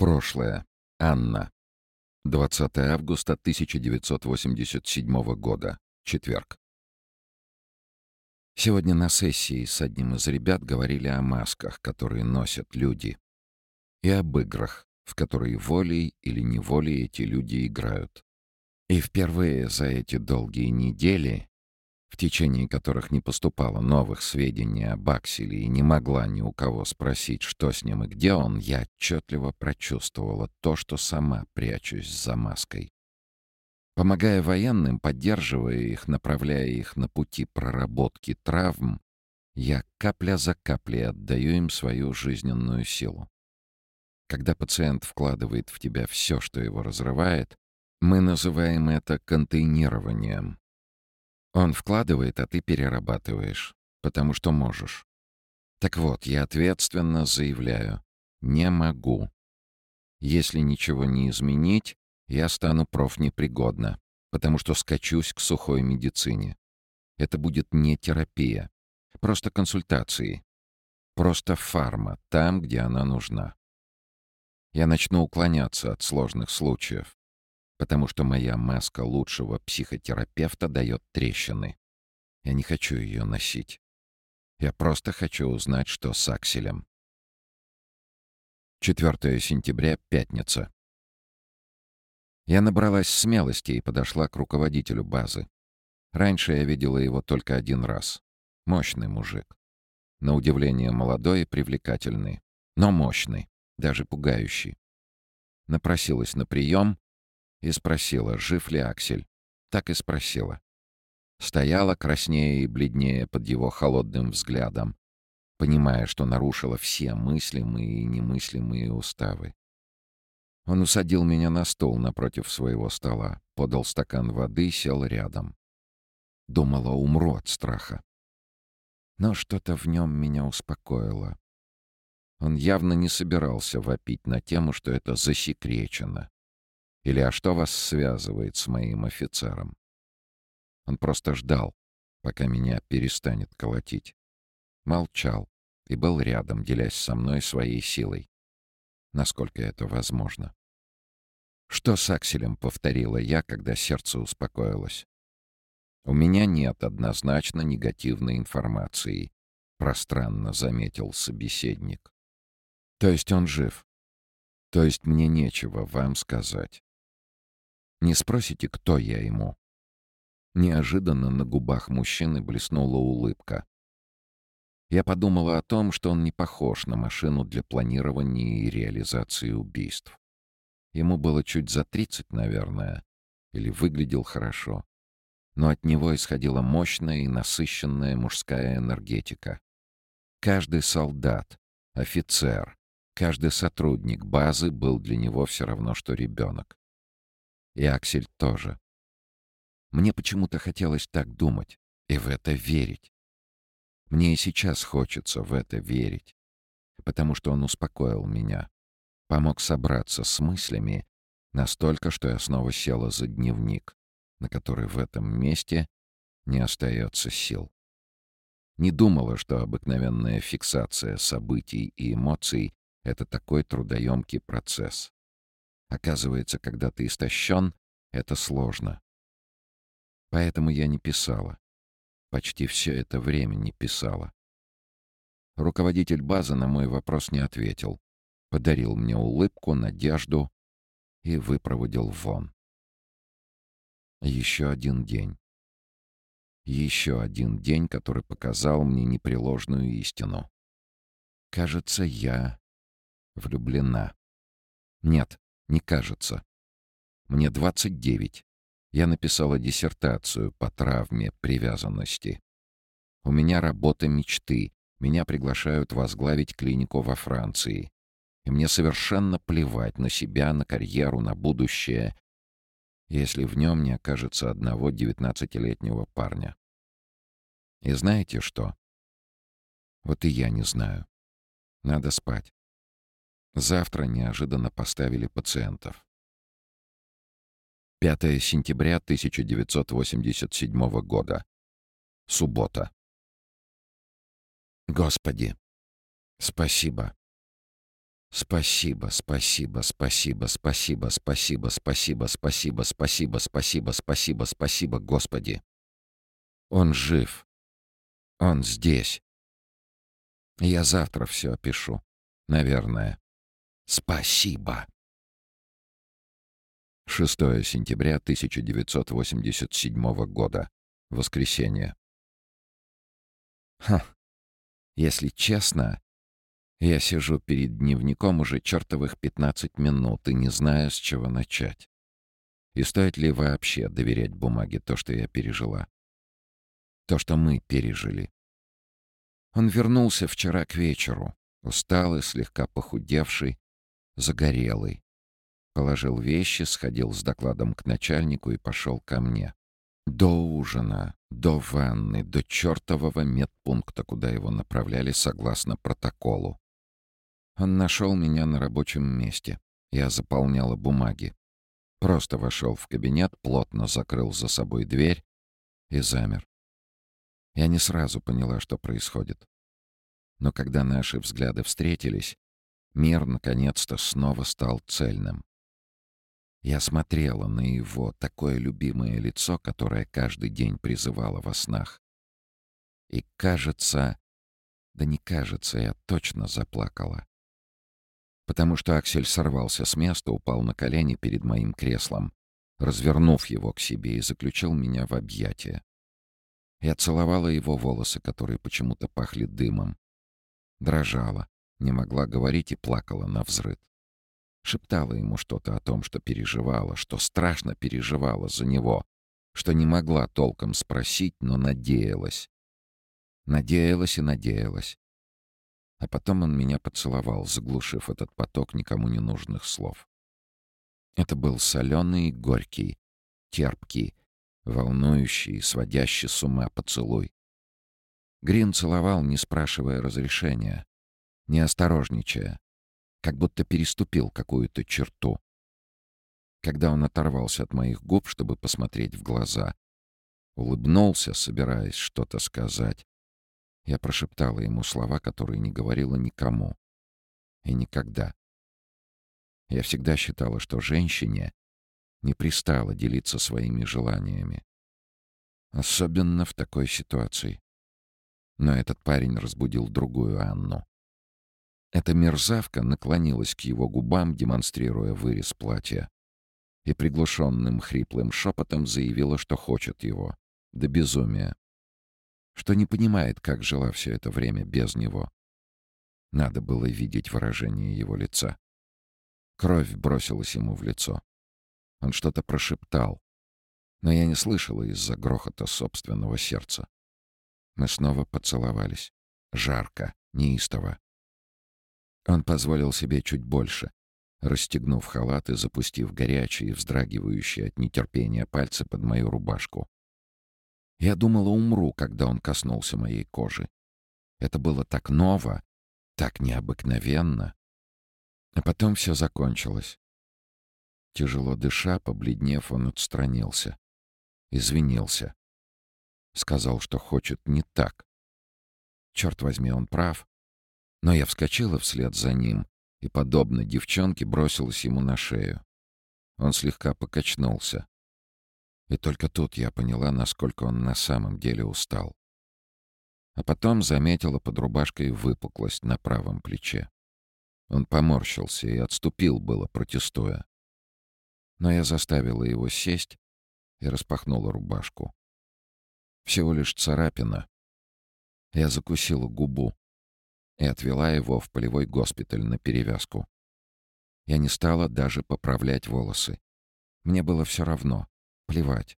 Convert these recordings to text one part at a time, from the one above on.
Прошлое. Анна. 20 августа 1987 года. Четверг. Сегодня на сессии с одним из ребят говорили о масках, которые носят люди, и об играх, в которые волей или неволей эти люди играют. И впервые за эти долгие недели в течение которых не поступало новых сведений об Акселе и не могла ни у кого спросить, что с ним и где он, я отчетливо прочувствовала то, что сама прячусь за маской. Помогая военным, поддерживая их, направляя их на пути проработки травм, я капля за каплей отдаю им свою жизненную силу. Когда пациент вкладывает в тебя все, что его разрывает, мы называем это контейнированием. Он вкладывает, а ты перерабатываешь, потому что можешь. Так вот, я ответственно заявляю, не могу. Если ничего не изменить, я стану профнепригодна, потому что скачусь к сухой медицине. Это будет не терапия, просто консультации. Просто фарма, там, где она нужна. Я начну уклоняться от сложных случаев потому что моя маска лучшего психотерапевта дает трещины. Я не хочу ее носить. Я просто хочу узнать, что с Акселем. 4 сентября, пятница. Я набралась смелости и подошла к руководителю базы. Раньше я видела его только один раз. Мощный мужик. На удивление молодой и привлекательный. Но мощный, даже пугающий. Напросилась на прием и спросила, жив ли Аксель. Так и спросила. Стояла краснее и бледнее под его холодным взглядом, понимая, что нарушила все мыслимые и немыслимые уставы. Он усадил меня на стол напротив своего стола, подал стакан воды сел рядом. Думала, умру от страха. Но что-то в нем меня успокоило. Он явно не собирался вопить на тему, что это засекречено. Или «А что вас связывает с моим офицером?» Он просто ждал, пока меня перестанет колотить. Молчал и был рядом, делясь со мной своей силой. Насколько это возможно. «Что с Акселем?» — повторила я, когда сердце успокоилось. «У меня нет однозначно негативной информации», — пространно заметил собеседник. «То есть он жив? То есть мне нечего вам сказать?» Не спросите, кто я ему?» Неожиданно на губах мужчины блеснула улыбка. Я подумала о том, что он не похож на машину для планирования и реализации убийств. Ему было чуть за тридцать, наверное, или выглядел хорошо. Но от него исходила мощная и насыщенная мужская энергетика. Каждый солдат, офицер, каждый сотрудник базы был для него все равно, что ребенок. И Аксель тоже. Мне почему-то хотелось так думать и в это верить. Мне и сейчас хочется в это верить, потому что он успокоил меня, помог собраться с мыслями настолько, что я снова села за дневник, на который в этом месте не остается сил. Не думала, что обыкновенная фиксация событий и эмоций — это такой трудоемкий процесс. Оказывается, когда ты истощен, это сложно. Поэтому я не писала. Почти все это время не писала. Руководитель базы на мой вопрос не ответил. Подарил мне улыбку, надежду и выпроводил вон. Еще один день. Еще один день, который показал мне непреложную истину. Кажется, я влюблена. Нет, не кажется. Мне 29. Я написала диссертацию по травме привязанности. У меня работа мечты. Меня приглашают возглавить клинику во Франции. И мне совершенно плевать на себя, на карьеру, на будущее, если в нем не окажется одного девятнадцатилетнего парня. И знаете что? Вот и я не знаю. Надо спать. Завтра неожиданно поставили пациентов. 5 сентября 1987 года. Суббота. Господи, спасибо. Спасибо, спасибо, спасибо, спасибо, спасибо, спасибо, спасибо, спасибо, спасибо, спасибо, спасибо, Господи. Он жив. Он здесь. Я завтра все опишу. Наверное. Спасибо. 6 сентября 1987 года. Воскресенье. Ха. Если честно, я сижу перед дневником уже чертовых 15 минут и не знаю, с чего начать. И стоит ли вообще доверять бумаге то, что я пережила? То, что мы пережили. Он вернулся вчера к вечеру, усталый, слегка похудевший, загорелый. Положил вещи, сходил с докладом к начальнику и пошел ко мне. До ужина, до ванны, до чертового медпункта, куда его направляли согласно протоколу. Он нашел меня на рабочем месте. Я заполняла бумаги. Просто вошел в кабинет, плотно закрыл за собой дверь и замер. Я не сразу поняла, что происходит. Но когда наши взгляды встретились, мир наконец-то снова стал цельным. Я смотрела на его такое любимое лицо, которое каждый день призывало во снах. И кажется, да не кажется, я точно заплакала. Потому что Аксель сорвался с места, упал на колени перед моим креслом, развернув его к себе и заключил меня в объятия. Я целовала его волосы, которые почему-то пахли дымом. Дрожала, не могла говорить и плакала на взрыд. Шептала ему что-то о том, что переживала, что страшно переживала за него, что не могла толком спросить, но надеялась. Надеялась и надеялась. А потом он меня поцеловал, заглушив этот поток никому не нужных слов. Это был соленый, горький, терпкий, волнующий, сводящий с ума поцелуй. Грин целовал, не спрашивая разрешения, не осторожничая, как будто переступил какую-то черту. Когда он оторвался от моих губ, чтобы посмотреть в глаза, улыбнулся, собираясь что-то сказать, я прошептала ему слова, которые не говорила никому. И никогда. Я всегда считала, что женщине не пристало делиться своими желаниями. Особенно в такой ситуации. Но этот парень разбудил другую Анну. Эта мерзавка наклонилась к его губам, демонстрируя вырез платья, и приглушенным хриплым шепотом заявила, что хочет его, до безумия, что не понимает, как жила все это время без него. Надо было видеть выражение его лица. Кровь бросилась ему в лицо. Он что-то прошептал, но я не слышала из-за грохота собственного сердца. Мы снова поцеловались. Жарко, неистово. Он позволил себе чуть больше, расстегнув халат и запустив горячие, вздрагивающие от нетерпения пальцы под мою рубашку. Я думала, умру, когда он коснулся моей кожи. Это было так ново, так необыкновенно. А потом все закончилось. Тяжело дыша, побледнев, он отстранился. Извинился. Сказал, что хочет не так. Черт возьми, он прав. Но я вскочила вслед за ним и, подобно девчонке, бросилась ему на шею. Он слегка покачнулся. И только тут я поняла, насколько он на самом деле устал. А потом заметила под рубашкой выпуклость на правом плече. Он поморщился и отступил было, протестуя. Но я заставила его сесть и распахнула рубашку. Всего лишь царапина. Я закусила губу, и отвела его в полевой госпиталь на перевязку. Я не стала даже поправлять волосы. Мне было все равно, плевать.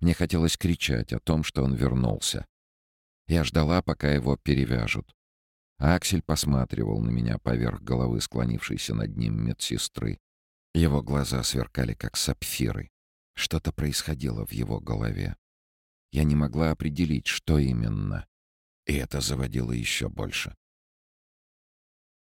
Мне хотелось кричать о том, что он вернулся. Я ждала, пока его перевяжут. Аксель посматривал на меня поверх головы склонившейся над ним медсестры. Его глаза сверкали, как сапфиры. Что-то происходило в его голове. Я не могла определить, что именно. И это заводило еще больше.